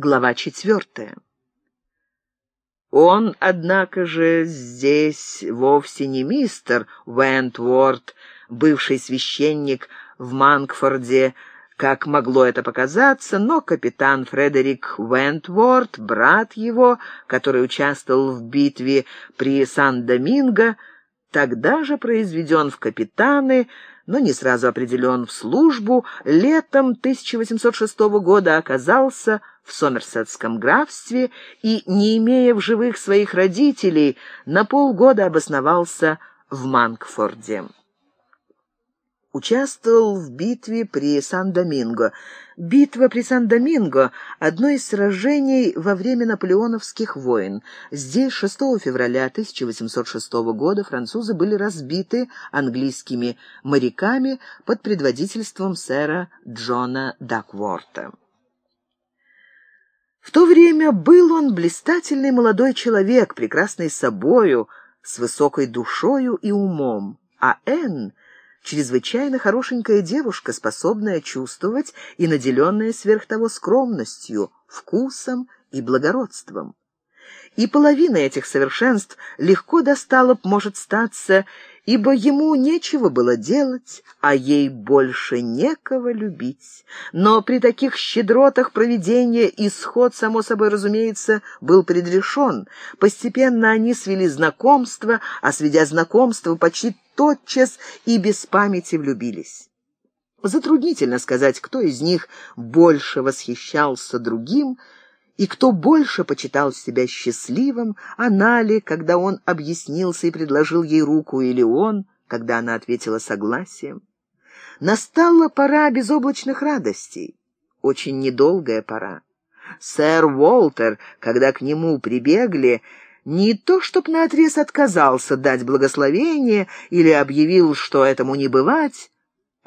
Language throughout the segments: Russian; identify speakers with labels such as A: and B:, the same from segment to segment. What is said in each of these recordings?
A: Глава четвертая. Он, однако же, здесь вовсе не мистер Вентворд, бывший священник в Манкфорде, как могло это показаться, но капитан Фредерик Вентворд, брат его, который участвовал в битве при Сан-Доминго, тогда же произведен в капитаны, но не сразу определен в службу, летом 1806 года оказался в Сомерсетском графстве и, не имея в живых своих родителей, на полгода обосновался в Манкфорде участвовал в битве при Сан-Доминго. Битва при Сан-Доминго – одно из сражений во время наполеоновских войн. Здесь 6 февраля 1806 года французы были разбиты английскими моряками под предводительством сэра Джона Дакворта. В то время был он блистательный молодой человек, прекрасный собою, с высокой душою и умом, а Энн – чрезвычайно хорошенькая девушка, способная чувствовать и наделенная сверх того скромностью, вкусом и благородством. И половина этих совершенств легко достала б, может статься, ибо ему нечего было делать, а ей больше некого любить. Но при таких щедротах проведения исход, само собой разумеется, был предрешен. Постепенно они свели знакомство, а сведя знакомство, почти тотчас и без памяти влюбились. Затруднительно сказать, кто из них больше восхищался другим, и кто больше почитал себя счастливым, она ли, когда он объяснился и предложил ей руку, или он, когда она ответила согласием. Настала пора безоблачных радостей, очень недолгая пора. Сэр Уолтер, когда к нему прибегли, не то чтоб наотрез отказался дать благословение или объявил, что этому не бывать,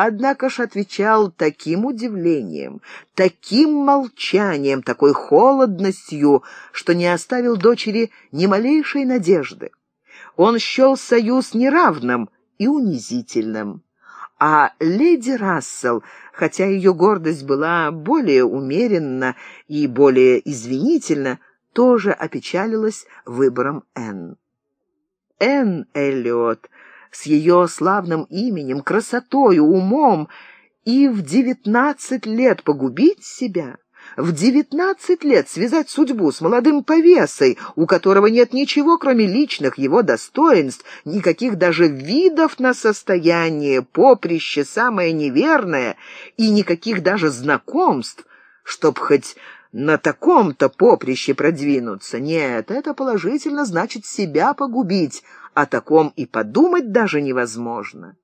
A: Однако ж отвечал таким удивлением, таким молчанием, такой холодностью, что не оставил дочери ни малейшей надежды. Он счел союз неравным и унизительным. А леди Рассел, хотя ее гордость была более умеренна и более извинительна, тоже опечалилась выбором Энн. Энн Эллиот с ее славным именем, красотой, умом, и в девятнадцать лет погубить себя, в девятнадцать лет связать судьбу с молодым повесой, у которого нет ничего, кроме личных его достоинств, никаких даже видов на состояние, поприще самое неверное, и никаких даже знакомств, чтоб хоть на таком-то поприще продвинуться. Нет, это положительно значит себя погубить, о таком и подумать даже невозможно.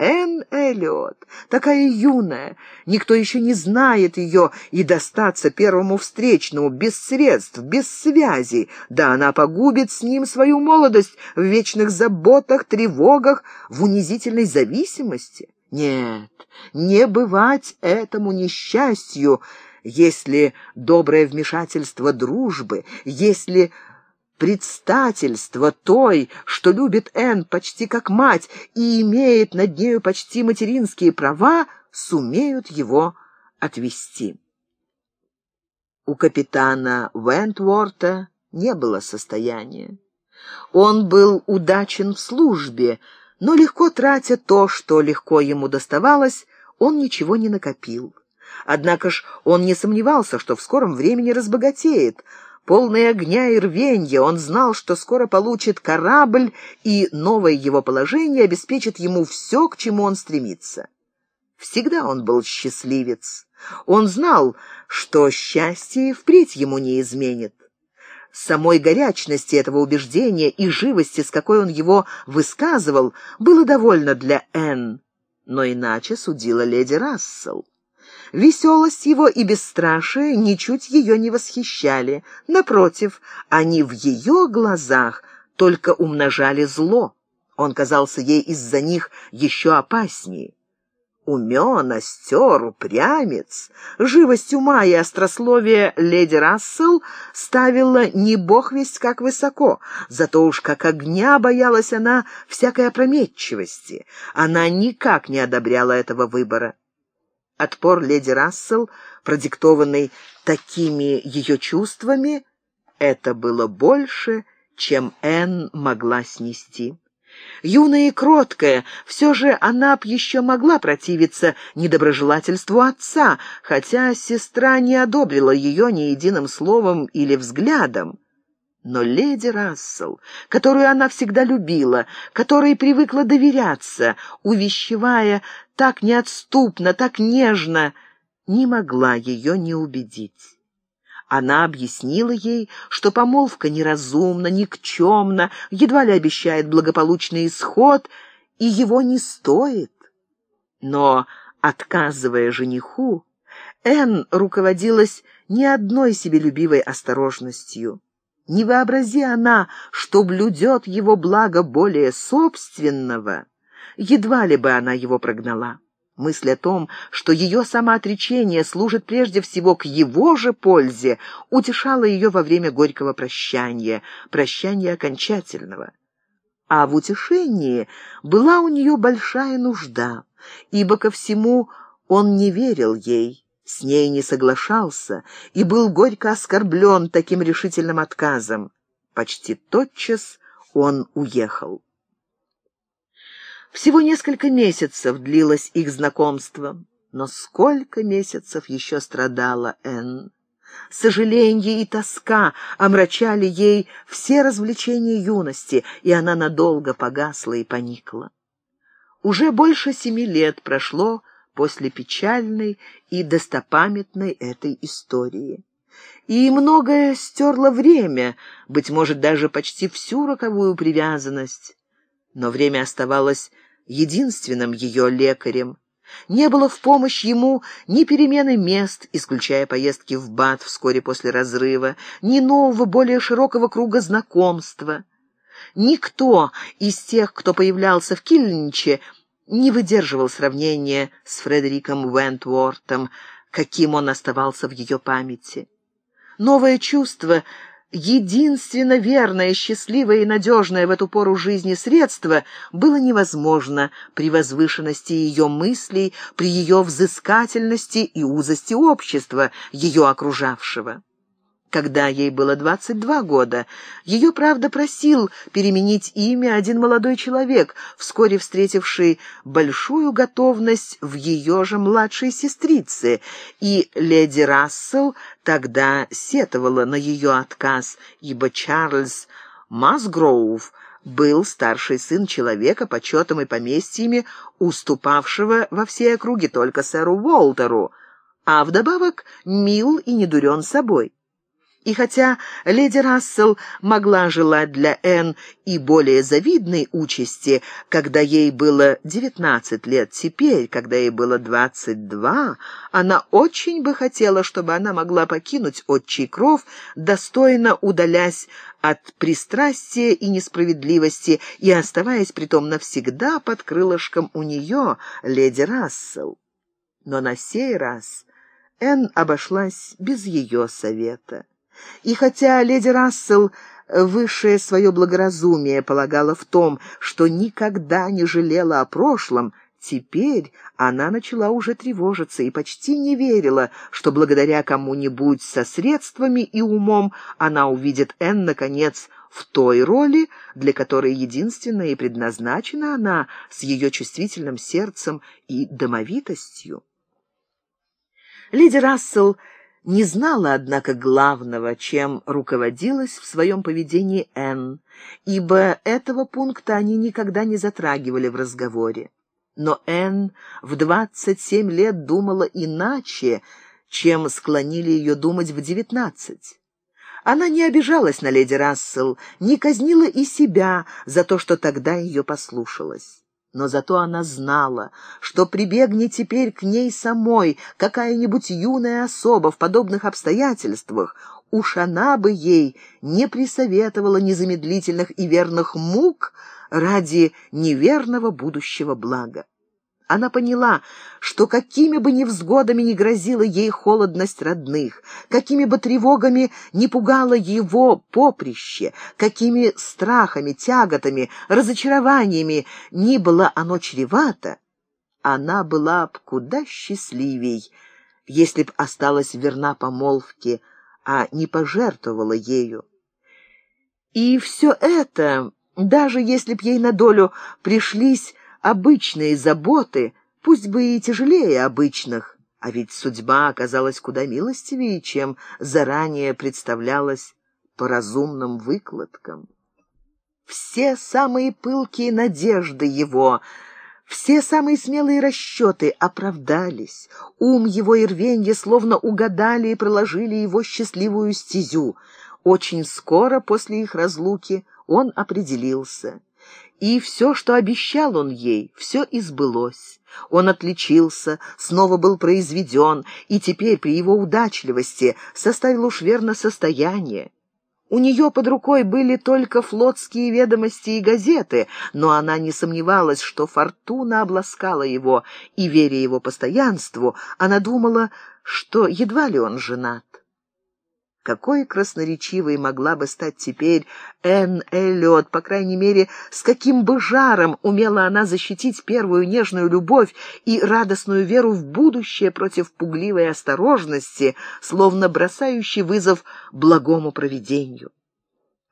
A: Энн Эллиот, такая юная, никто еще не знает ее, и достаться первому встречному, без средств, без связи, да она погубит с ним свою молодость в вечных заботах, тревогах, в унизительной зависимости. Нет, не бывать этому несчастью, если доброе вмешательство дружбы, если предстательство той, что любит Энн почти как мать и имеет над нею почти материнские права, сумеют его отвести. У капитана Вентворта не было состояния. Он был удачен в службе, но легко тратя то, что легко ему доставалось, он ничего не накопил. Однако ж он не сомневался, что в скором времени разбогатеет — Полный огня и рвенья, он знал, что скоро получит корабль, и новое его положение обеспечит ему все, к чему он стремится. Всегда он был счастливец. Он знал, что счастье впредь ему не изменит. Самой горячности этого убеждения и живости, с какой он его высказывал, было довольно для Энн, но иначе судила леди Рассел. Веселость его и бесстрашие ничуть ее не восхищали. Напротив, они в ее глазах только умножали зло. Он казался ей из-за них еще опаснее. Умен, остер, упрямец. Живость ума и острословие леди Рассел ставила не бог весть как высоко, зато уж как огня боялась она всякой опрометчивости. Она никак не одобряла этого выбора. Отпор леди Рассел, продиктованный такими ее чувствами, это было больше, чем Энн могла снести. Юная и кроткая, все же она б еще могла противиться недоброжелательству отца, хотя сестра не одобрила ее ни единым словом или взглядом. Но леди Рассел, которую она всегда любила, которой привыкла доверяться, увещевая так неотступно, так нежно, не могла ее не убедить. Она объяснила ей, что помолвка неразумна, никчемна, едва ли обещает благополучный исход, и его не стоит. Но, отказывая жениху, Энн руководилась не одной себелюбивой осторожностью. Не вообрази она, что блюдет его благо более собственного, едва ли бы она его прогнала. Мысль о том, что ее самоотречение служит прежде всего к его же пользе, утешала ее во время горького прощания, прощания окончательного. А в утешении была у нее большая нужда, ибо ко всему он не верил ей, с ней не соглашался и был горько оскорблен таким решительным отказом. Почти тотчас он уехал. Всего несколько месяцев длилось их знакомство, но сколько месяцев еще страдала Энн. Сожаление и тоска омрачали ей все развлечения юности, и она надолго погасла и поникла. Уже больше семи лет прошло после печальной и достопамятной этой истории. И многое стерло время, быть может, даже почти всю роковую привязанность. Но время оставалось единственным ее лекарем. Не было в помощь ему ни перемены мест, исключая поездки в Бат вскоре после разрыва, ни нового, более широкого круга знакомства. Никто из тех, кто появлялся в Кильниче, не выдерживал сравнения с Фредериком Вентвортом, каким он оставался в ее памяти. Новое чувство, единственно верное, счастливое и надежное в эту пору жизни средство, было невозможно при возвышенности ее мыслей, при ее взыскательности и узости общества, ее окружавшего. Когда ей было 22 года, ее, правда, просил переменить имя один молодой человек, вскоре встретивший большую готовность в ее же младшей сестрице, и леди Рассел тогда сетовала на ее отказ, ибо Чарльз Масгроув был старший сын человека, почетом и поместьями, уступавшего во все округи только сэру Уолтеру, а вдобавок мил и недурен собой. И хотя леди Рассел могла желать для Энн и более завидной участи, когда ей было девятнадцать лет, теперь, когда ей было двадцать два, она очень бы хотела, чтобы она могла покинуть отчий кров, достойно удалясь от пристрастия и несправедливости и оставаясь притом навсегда под крылышком у нее, леди Рассел. Но на сей раз Энн обошлась без ее совета. И хотя леди Рассел высшее свое благоразумие полагала в том, что никогда не жалела о прошлом, теперь она начала уже тревожиться и почти не верила, что благодаря кому-нибудь со средствами и умом она увидит Энн, наконец, в той роли, для которой единственная и предназначена она с ее чувствительным сердцем и домовитостью. Леди Рассел не знала, однако, главного, чем руководилась в своем поведении Энн, ибо этого пункта они никогда не затрагивали в разговоре. Но Энн в двадцать семь лет думала иначе, чем склонили ее думать в девятнадцать. Она не обижалась на леди Рассел, не казнила и себя за то, что тогда ее послушалась. Но зато она знала, что прибегни теперь к ней самой какая-нибудь юная особа в подобных обстоятельствах, уж она бы ей не присоветовала незамедлительных и верных мук ради неверного будущего блага. Она поняла, что какими бы невзгодами ни грозила ей холодность родных, какими бы тревогами не пугало его поприще, какими страхами, тяготами, разочарованиями ни было оно чревато, она была б куда счастливей, если б осталась верна помолвке, а не пожертвовала ею. И все это, даже если б ей на долю пришлись обычные заботы, пусть бы и тяжелее обычных, а ведь судьба оказалась куда милостивее, чем заранее представлялась по разумным выкладкам. Все самые пылкие надежды его, все самые смелые расчеты оправдались. Ум его и рвенье словно угадали и проложили его счастливую стезю. Очень скоро после их разлуки он определился. И все, что обещал он ей, все избылось. Он отличился, снова был произведен, и теперь при его удачливости составил уж верно состояние. У нее под рукой были только флотские ведомости и газеты, но она не сомневалась, что фортуна обласкала его, и, веря его постоянству, она думала, что едва ли он женат. Какой красноречивой могла бы стать теперь Энн Эллиот, по крайней мере, с каким бы жаром умела она защитить первую нежную любовь и радостную веру в будущее против пугливой осторожности, словно бросающей вызов благому провидению.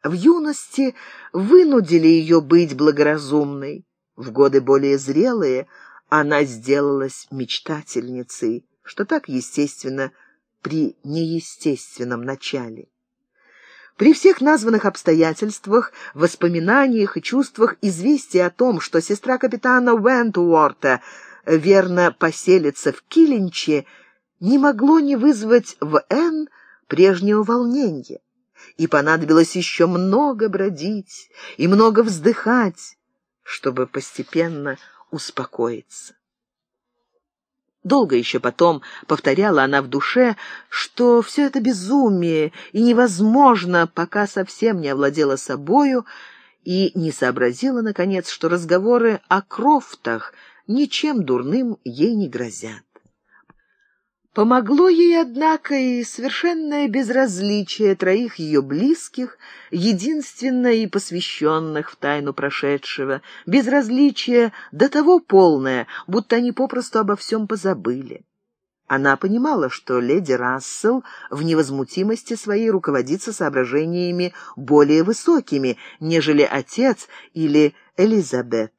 A: В юности вынудили ее быть благоразумной. В годы более зрелые она сделалась мечтательницей, что так естественно – при неестественном начале. При всех названных обстоятельствах, воспоминаниях и чувствах известие о том, что сестра капитана Уэнтуорта верно поселится в Килинче, не могло не вызвать в Энн прежнего волнения. И понадобилось еще много бродить и много вздыхать, чтобы постепенно успокоиться. Долго еще потом повторяла она в душе, что все это безумие и невозможно, пока совсем не овладела собою и не сообразила, наконец, что разговоры о Крофтах ничем дурным ей не грозят. Помогло ей, однако, и совершенное безразличие троих ее близких, единственно и посвященных в тайну прошедшего, безразличие до того полное, будто они попросту обо всем позабыли. Она понимала, что леди Рассел в невозмутимости своей руководится соображениями более высокими, нежели отец или Элизабет.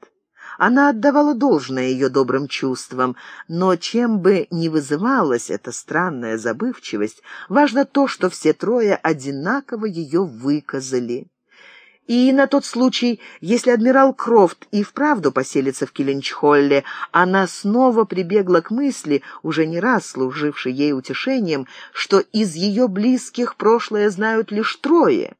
A: Она отдавала должное ее добрым чувствам, но чем бы ни вызывалась эта странная забывчивость, важно то, что все трое одинаково ее выказали. И на тот случай, если адмирал Крофт и вправду поселится в Киленчхолле, она снова прибегла к мысли, уже не раз служившей ей утешением, что из ее близких прошлое знают лишь трое,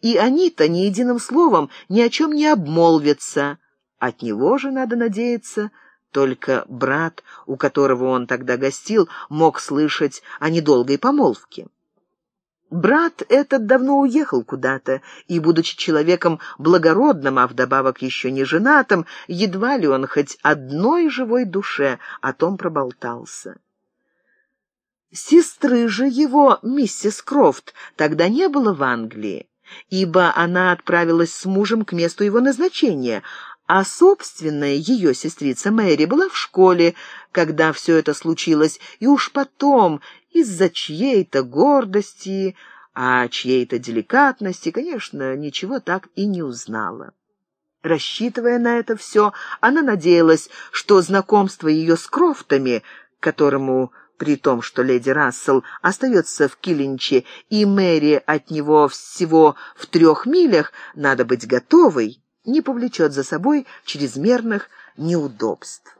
A: и они-то ни единым словом ни о чем не обмолвятся, от него же, надо надеяться, только брат, у которого он тогда гостил, мог слышать о недолгой помолвке. Брат этот давно уехал куда-то, и, будучи человеком благородным, а вдобавок еще не женатым, едва ли он хоть одной живой душе о том проболтался. Сестры же его, миссис Крофт, тогда не было в Англии, ибо она отправилась с мужем к месту его назначения, а собственная ее сестрица Мэри была в школе, когда все это случилось, и уж потом из-за чьей-то гордости, а чьей-то деликатности, конечно, ничего так и не узнала. Рассчитывая на это все, она надеялась, что знакомство ее с Крофтами, которому при том, что леди Рассел остается в Киллинче, и Мэри от него всего в трех милях, надо быть готовой, не повлечет за собой чрезмерных неудобств.